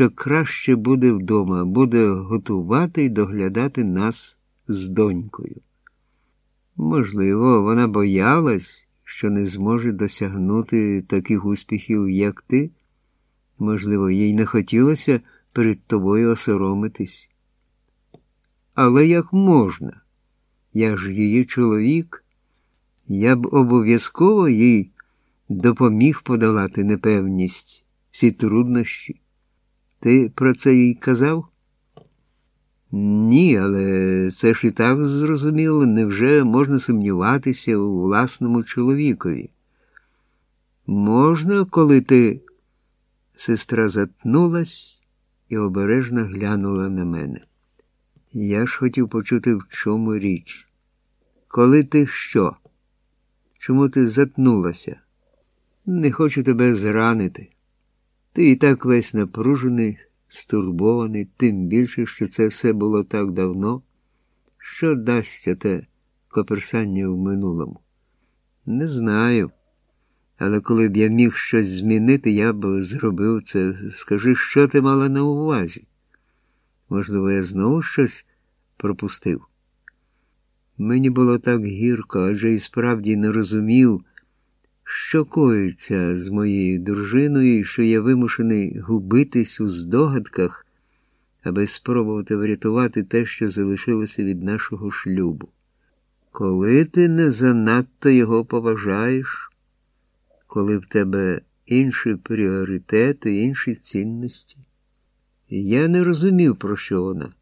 що краще буде вдома, буде готувати і доглядати нас з донькою. Можливо, вона боялась, що не зможе досягнути таких успіхів, як ти. Можливо, їй не хотілося перед тобою осоромитись. Але як можна? Я ж її чоловік, я б обов'язково їй допоміг подолати непевність, всі труднощі. Ти про це їй казав? Ні, але це ж і так зрозуміло, невже можна сумніватися у власному чоловікові? Можна, коли ти. Сестра затнулась і обережно глянула на мене. Я ж хотів почути, в чому річ. Коли ти що? Чому ти затнулася? Не хочу тебе зранити. Ти і так весь напружений, стурбований, тим більше, що це все було так давно. Що дасться те коперсання в минулому? Не знаю. Але коли б я міг щось змінити, я б зробив це. Скажи, що ти мала на увазі? Можливо, я знову щось пропустив. Мені було так гірко, адже і справді не розумів, що коїться з моєю дружиною, що я вимушений губитись у здогадках, аби спробувати врятувати те, що залишилося від нашого шлюбу. Коли ти не занадто його поважаєш, коли в тебе інші пріоритети, інші цінності. Я не розумів, про що вона.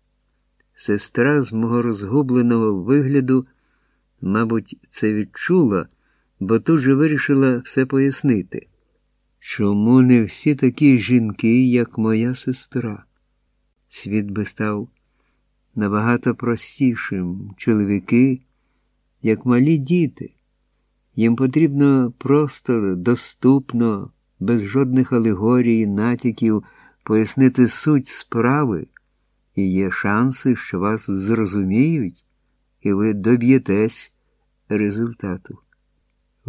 Сестра з мого розгубленого вигляду, мабуть, це відчула, бо тут же вирішила все пояснити. Чому не всі такі жінки, як моя сестра? Світ би став набагато простішим чоловіки, як малі діти. Їм потрібно просто, доступно, без жодних алегорій, натяків пояснити суть справи, і є шанси, що вас зрозуміють, і ви доб'єтесь результату.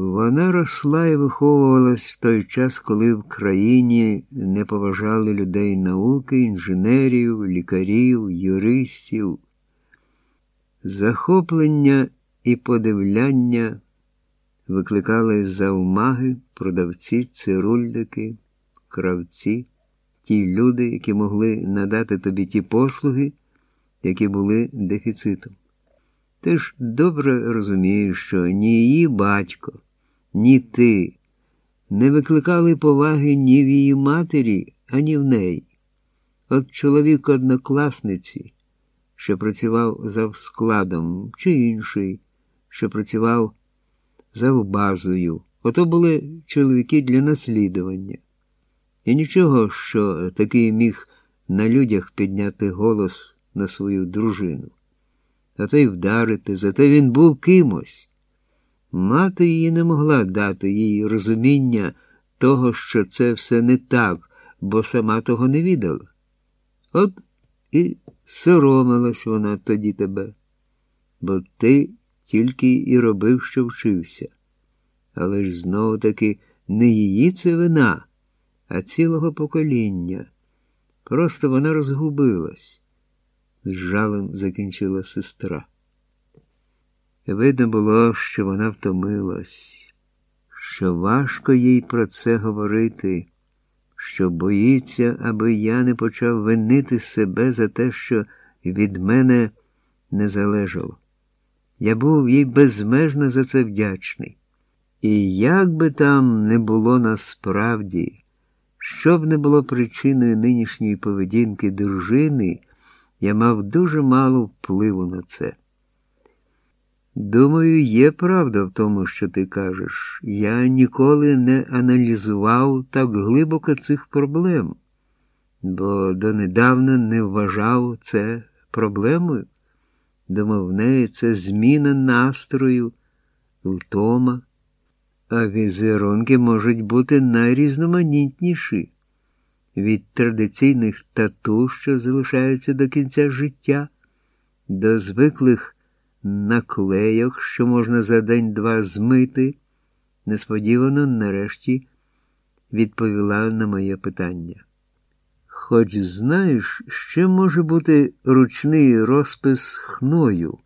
Вона росла і виховувалась в той час, коли в країні не поважали людей науки, інженерів, лікарів, юристів. Захоплення і подивляння викликали заумаги продавці, цирульники, кравці, ті люди, які могли надати тобі ті послуги, які були дефіцитом. Ти ж добре розумієш, що ні її батько, ні ти не викликали поваги ні в її матері, ані в неї. От чоловік однокласниці, що працював за складом, чи інший, що працював завбазою. Ото були чоловіки для наслідування. І нічого, що такий міг на людях підняти голос на свою дружину, а то й вдарити, зате він був кимось. Мати її не могла дати їй розуміння того, що це все не так, бо сама того не відала. От і соромилась вона тоді тебе, бо ти тільки і робив, що вчився. Але ж знову таки не її це вина, а цілого покоління. Просто вона розгубилась, з жалем закінчила сестра. Видно було, що вона втомилась, що важко їй про це говорити, що боїться, аби я не почав винити себе за те, що від мене не залежало. Я був їй безмежно за це вдячний. І як би там не було насправді, що б не було причиною нинішньої поведінки дружини, я мав дуже мало впливу на це. Думаю, є правда в тому, що ти кажеш. Я ніколи не аналізував так глибоко цих проблем, бо донедавна не вважав це проблемою. Думав, в неї це зміна настрою, втома, а візерунки можуть бути найрізноманітніші від традиційних тату, що залишаються до кінця життя, до звиклих наклейок, що можна за день-два змити, несподівано нарешті відповіла на моє питання. Хоч знаєш, ще може бути ручний розпис хною.